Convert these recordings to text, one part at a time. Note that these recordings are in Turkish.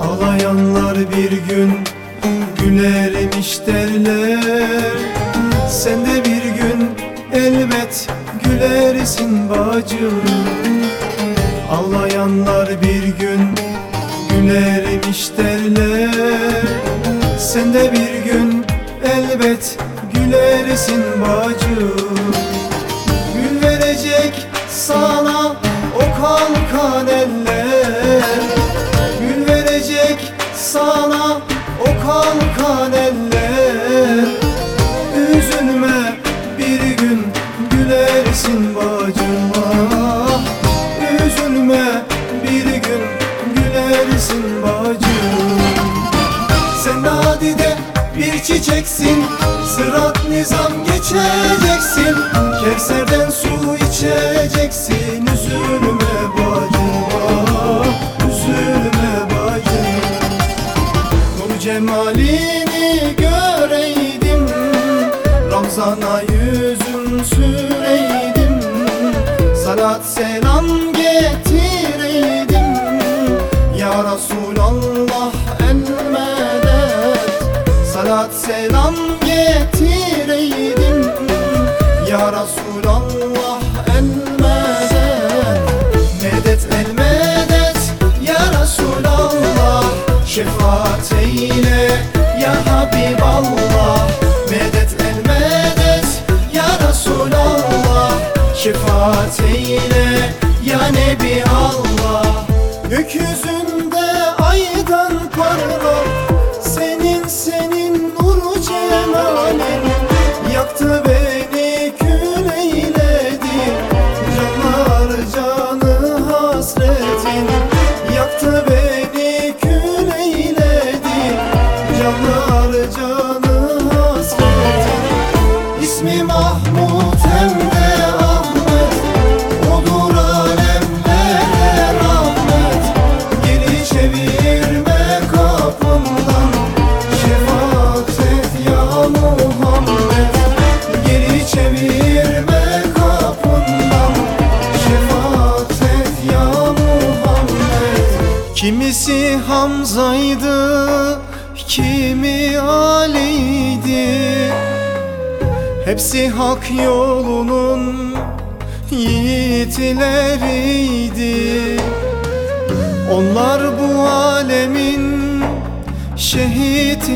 Ağlayanlar bir gün gülermiş derler. Sen de bir gün elbet gülersin bacım. Ağlayanlar bir gün gülermiş derler. Sen de bir gün elbet gülersin bacım. Gül verecek sana o kalkan eller o kalkan eller. Üzülme bir gün gülersin bacım ah Üzülme bir gün gülersin bacım. Sen nadide bir çiçeksin Sırat nizam geçeceksin. Kevserden su içeceksin Üzülme Ramzana yüzüm süreydim. Salat selam getireydim Ya Resulallah el medet Salat selam Canlar Hepsi hak yolunun yiğitleriydi. Onlar bu alemin şehitleriydi.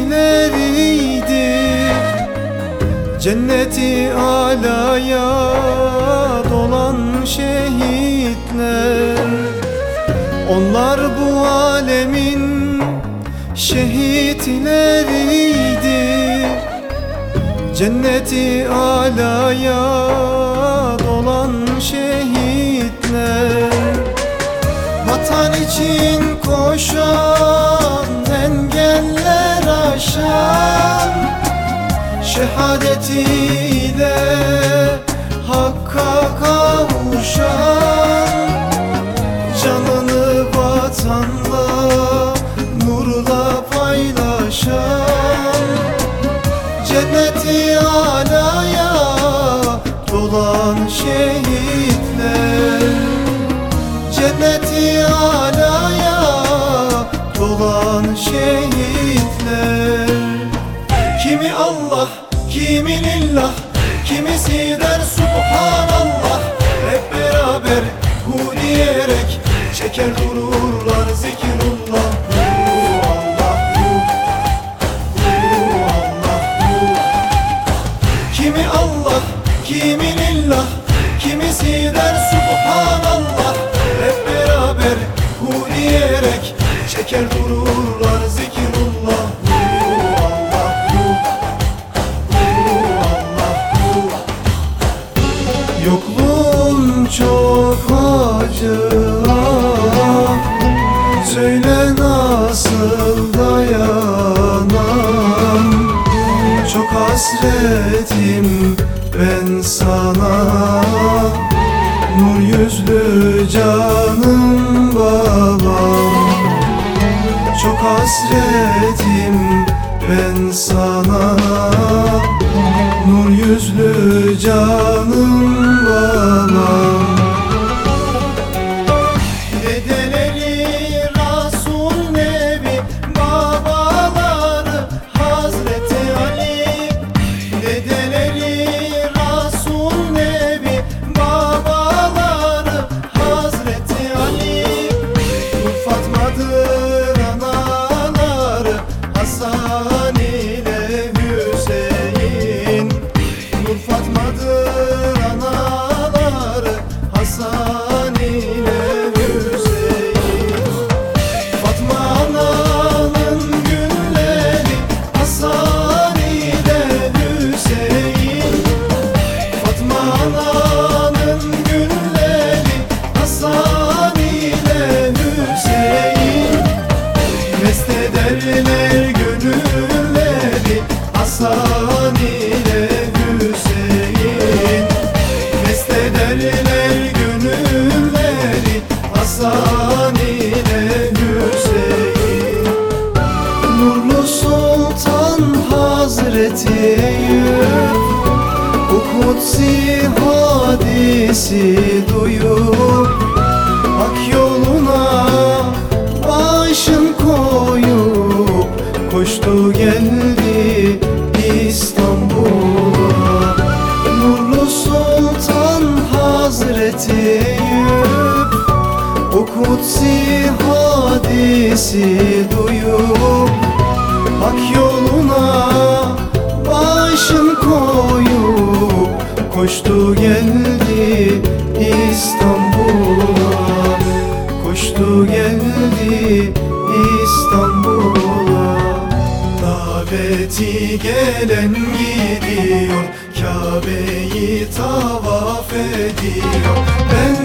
Cenneti alaya dolan şehitler. Onlar bu alemin şehitleriydi Cenneti alaya dolan şehitler. Vatan için koşan engeller aşan Şehadetiyle Hakka kavuşan Canını vatanla dolan şehitler. Kimi Allah, kimi lillah Kimisi der subhanallah. Hep beraber hu diyerek Çeker dururlar zikrullah sana. Nur yüzlü canım babam. Çok hasretim ben sana. Nur yüzlü canım Verdiler gönülleri Hasan ile Hüseyin Bestederler gönülleri Hasan ile Hüseyin Nurlu Sultan Hazreti Eyüp Bu kutsi hadisi duyup sesi duyup Hak yoluna başını koyup Koştu geldi İstanbul'a. Koştu geldi İstanbul'a. Daveti gelen gidiyor Kabe'yi tavaf ediyor. Ben